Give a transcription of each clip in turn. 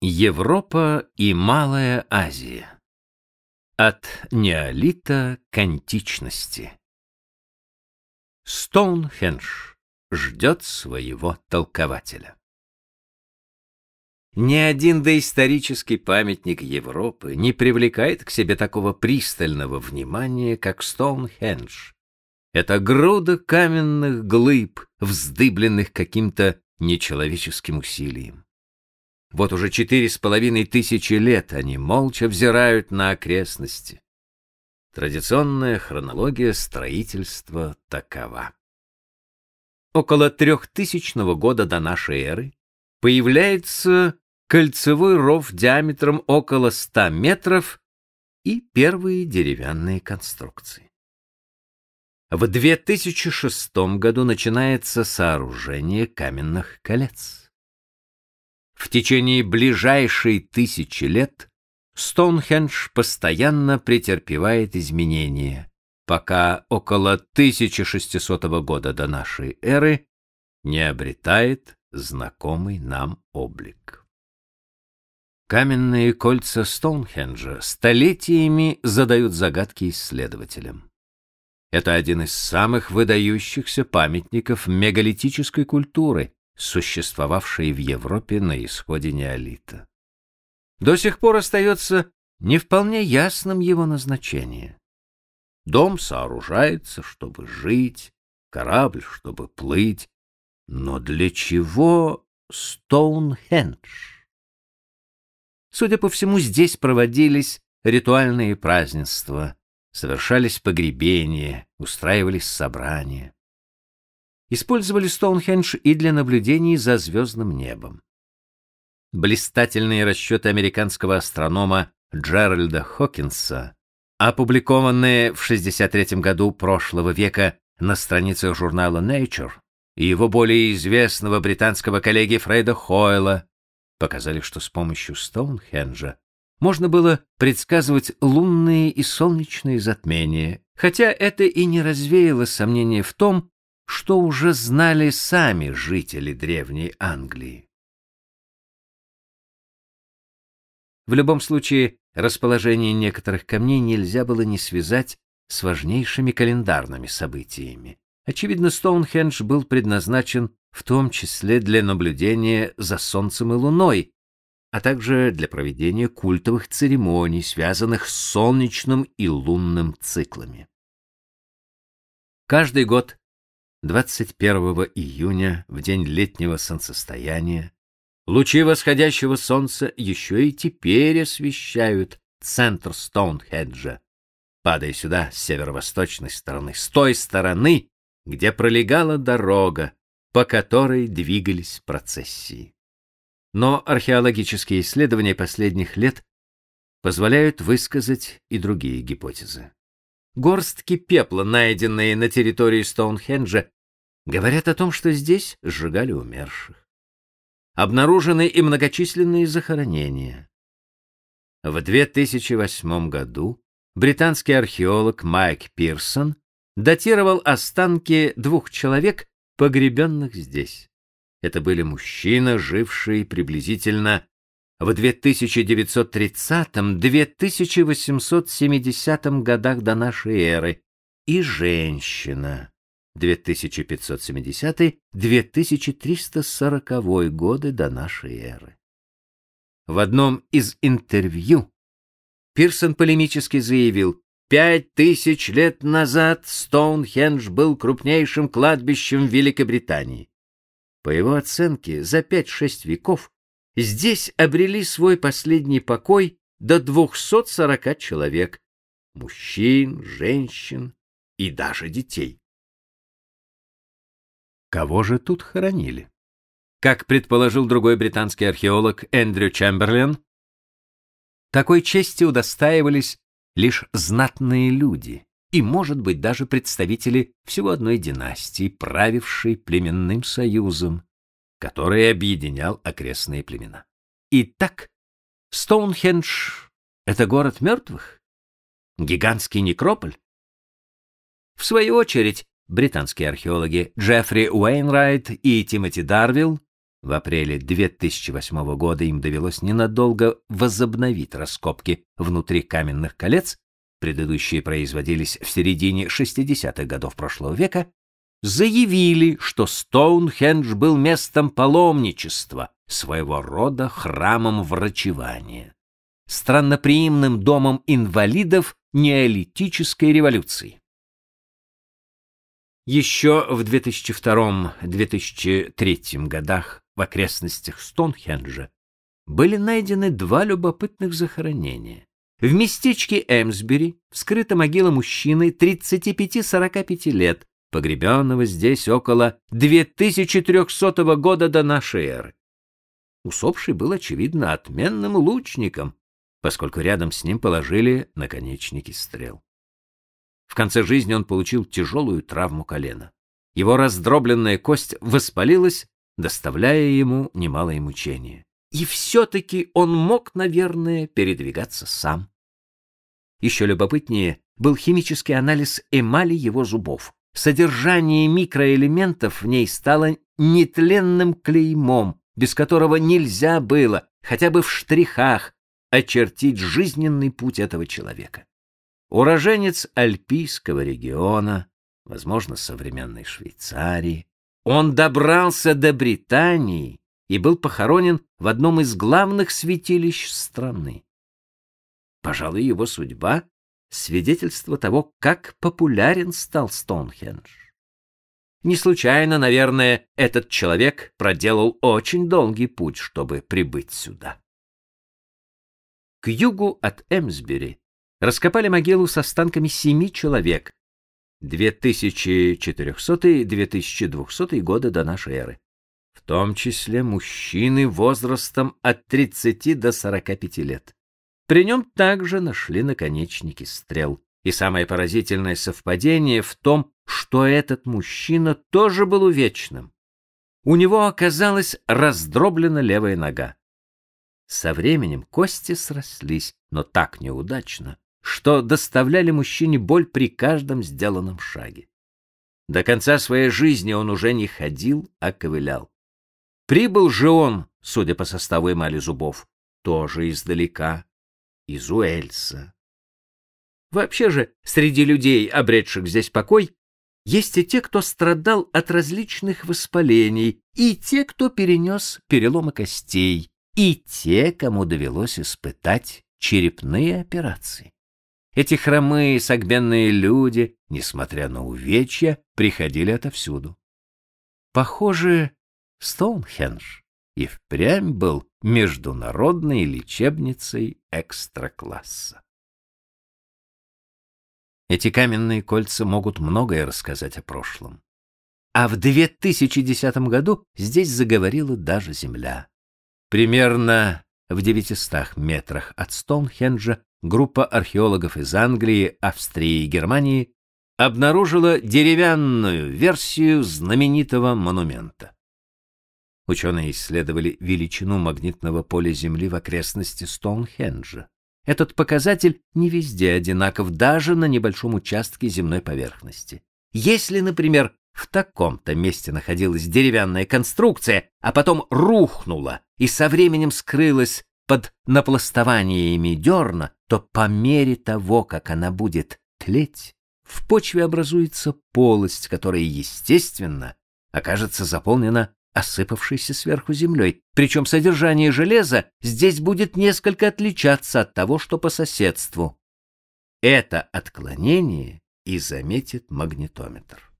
Европа и Малая Азия. От неолита к античности. Стоунхендж ждет своего толкователя. Ни один доисторический памятник Европы не привлекает к себе такого пристального внимания, как Стоунхендж. Это груда каменных глыб, вздыбленных каким-то нечеловеческим усилием. Вот уже четыре с половиной тысячи лет они молча взирают на окрестности. Традиционная хронология строительства такова. Около трехтысячного года до нашей эры появляется кольцевой ров диаметром около ста метров и первые деревянные конструкции. В 2006 году начинается сооружение каменных колец. В течение ближайшей тысячи лет Стоунхендж постоянно претерпевает изменения, пока около 1600 года до нашей эры не обретает знакомый нам облик. Каменные кольца Стоунхенджа столетиями задают загадки исследователям. Это один из самых выдающихся памятников мегалитической культуры, существовавшей в Европе на исходе неолита. До сих пор остается не вполне ясным его назначение. Дом сооружается, чтобы жить, корабль, чтобы плыть, но для чего Стоунхендж? Судя по всему, здесь проводились ритуальные празднества, совершались погребения, устраивались собрания использовали Стоунхендж и для наблюдений за звездным небом. Блистательные расчеты американского астронома Джеральда Хокинса, опубликованные в 63 году прошлого века на страницах журнала Nature, и его более известного британского коллеги Фрейда Хойла, показали, что с помощью Стоунхенджа можно было предсказывать лунные и солнечные затмения, хотя это и не развеяло сомнения в том, что уже знали сами жители древней Англии. В любом случае, расположение некоторых камней нельзя было не связать с важнейшими календарными событиями. Очевидно, Стоунхендж был предназначен в том числе для наблюдения за солнцем и луной, а также для проведения культовых церемоний, связанных с солнечным и лунным циклами. Каждый год 21 июня, в день летнего солнцестояния, лучи восходящего солнца еще и теперь освещают центр Стоунхеджа, падая сюда с северо-восточной стороны, с той стороны, где пролегала дорога, по которой двигались процессии. Но археологические исследования последних лет позволяют высказать и другие гипотезы. Горстки пепла, найденные на территории Стоунхенджа, говорят о том, что здесь сжигали умерших. Обнаружены и многочисленные захоронения. В 2008 году британский археолог Майк Пирсон датировал останки двух человек, погребенных здесь. Это были мужчины, жившие приблизительно в 2930-2870 годах до нашей эры и женщина 2570-2340 годы до нашей эры. В одном из интервью Пирсон полемически заявил, «Пять тысяч лет назад Стоунхендж был крупнейшим кладбищем Великобритании. По его оценке, за пять-шесть веков Здесь обрели свой последний покой до 240 человек, мужчин, женщин и даже детей. Кого же тут хоронили? Как предположил другой британский археолог Эндрю Чемберлен, такой чести удостаивались лишь знатные люди и, может быть, даже представители всего одной династии, правившей племенным союзом, который объединял окрестные племена. Итак, Стоунхендж — это город мертвых? Гигантский некрополь? В свою очередь, британские археологи Джеффри Уэйнрайт и Тимоти Дарвилл В апреле 2008 года им довелось ненадолго возобновить раскопки внутри каменных колец, предыдущие производились в середине 60-х годов прошлого века, заявили, что Стоунхендж был местом паломничества, своего рода храмом врачевания, странноприимным домом инвалидов неолитической революции. Еще в 2002-2003 годах в окрестностях Стоунхенджа были найдены два любопытных захоронения. В местечке Эмсбери вскрыта могила мужчины 35-45 лет, погребенного здесь около 2300 года до нашей эры. Усопший был, очевидно, отменным лучником, поскольку рядом с ним положили наконечники стрел. В конце жизни он получил тяжелую травму колена. Его раздробленная кость воспалилась, доставляя ему немалое мучение. И все-таки он мог, наверное, передвигаться сам. Еще любопытнее был химический анализ эмали его зубов. Содержание микроэлементов в ней стало нетленным клеймом, без которого нельзя было, хотя бы в штрихах, очертить жизненный путь этого человека. Уроженец альпийского региона, возможно, современной Швейцарии, он добрался до Британии и был похоронен в одном из главных святилищ страны. Пожалуй, его судьба — свидетельство того, как популярен стал Стоунхендж. Не случайно, наверное, этот человек проделал очень долгий путь, чтобы прибыть сюда. К югу от Эмсбери раскопали могилу с останками семи человек 2400-2200 года до нашей эры, в том числе мужчины возрастом от 30 до 45 лет. При нем также нашли наконечники стрел. И самое поразительное совпадение в том, что этот мужчина тоже был увечным. У него оказалась раздроблена левая нога. Со временем кости срослись, но так неудачно, что доставляли мужчине боль при каждом сделанном шаге. До конца своей жизни он уже не ходил, а ковылял. Прибыл же он, судя по составу эмали зубов, тоже издалека, из Уэльса. Вообще же, среди людей, обретших здесь покой, есть и те, кто страдал от различных воспалений, и те, кто перенес переломы костей, и те, кому довелось испытать черепные операции. Эти хромые, согбенные люди, несмотря на увечья, приходили отовсюду. Похоже, Стоунхендж и впрямь был международной лечебницей экстра-класса. Эти каменные кольца могут многое рассказать о прошлом. А в 2010 году здесь заговорила даже земля. Примерно в 900 метрах от Стоунхенджа группа археологов из Англии, Австрии и Германии обнаружила деревянную версию знаменитого монумента. Ученые исследовали величину магнитного поля Земли в окрестности Стоунхенджа. Этот показатель не везде одинаков, даже на небольшом участке земной поверхности. Если, например, в таком-то месте находилась деревянная конструкция, а потом рухнула и со временем скрылась под напластованиями дерна, то по мере того, как она будет тлеть, в почве образуется полость, которая, естественно, окажется заполнена осыпавшейся сверху землей. Причем содержание железа здесь будет несколько отличаться от того, что по соседству. Это отклонение и заметит магнитометр.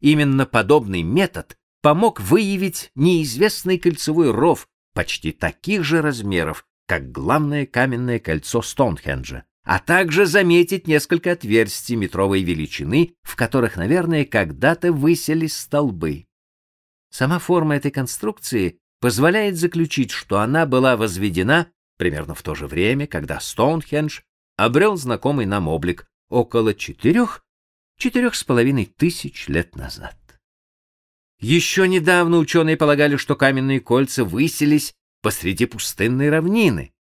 Именно подобный метод помог выявить неизвестный кольцевой ров почти таких же размеров, как главное каменное кольцо Стоунхенджа, а также заметить несколько отверстий метровой величины, в которых, наверное, когда-то высились столбы. Сама форма этой конструкции позволяет заключить, что она была возведена примерно в то же время, когда Стоунхендж обрел знакомый нам облик около четырех, четырех с половиной тысяч лет назад. Еще недавно ученые полагали, что каменные кольца высились посреди пустынной равнины.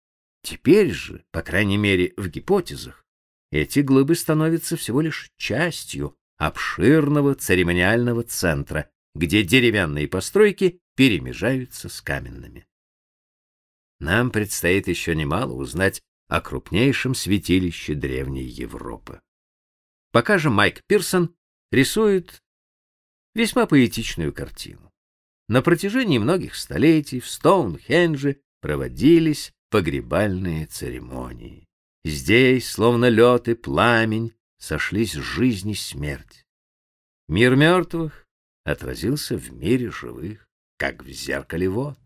Теперь же, по крайней мере в гипотезах, эти глыбы становятся всего лишь частью обширного церемониального центра, где деревянные постройки перемежаются с каменными. Нам предстоит еще немало узнать о крупнейшем святилище древней Европы. Пока же Майк Пирсон рисует весьма поэтичную картину. На протяжении многих столетий в Стоунхендже проводились погребальные церемонии. Здесь, словно лед и пламень, сошлись жизнь и смерть. Мир мертвых отразился в мире живых, как в зеркале вод.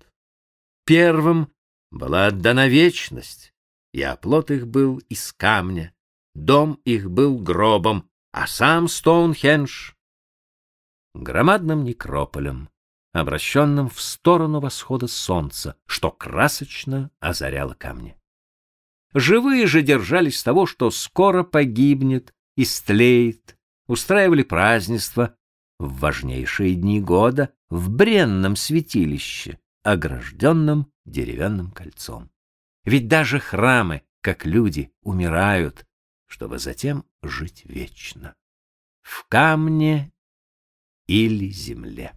Первым была отдана вечность, и оплот их был из камня, дом их был гробом, а сам Стоунхендж — громадным некрополем, обращенным в сторону восхода солнца, что красочно озаряло камни. Живые же держались того, что скоро погибнет, истлеет, устраивали празднества в важнейшие дни года в бренном святилище, огражденном деревянным кольцом. Ведь даже храмы, как люди, умирают, чтобы затем жить вечно. В камне или земле.